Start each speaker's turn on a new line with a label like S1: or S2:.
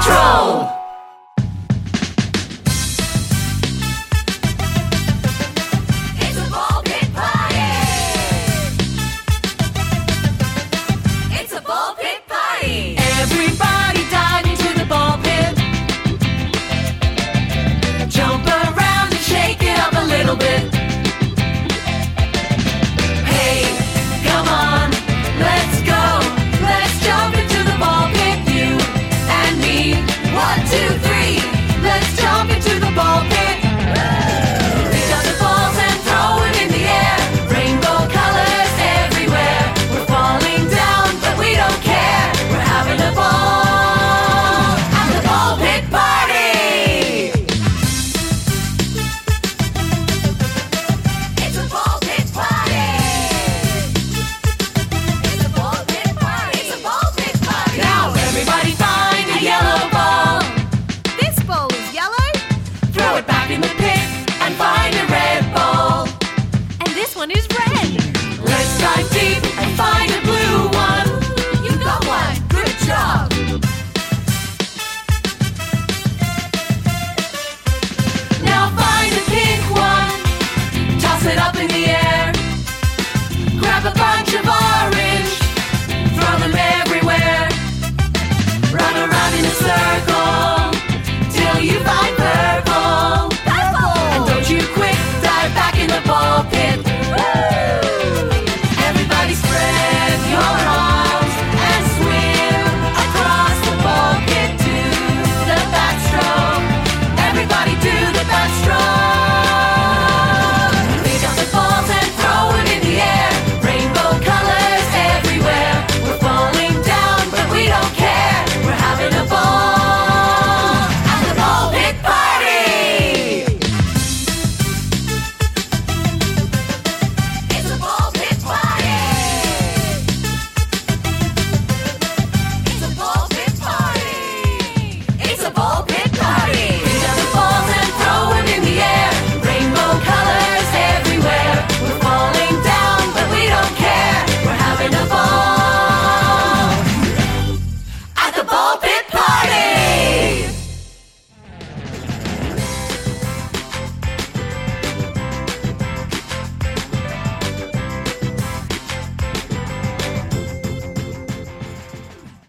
S1: Patrol!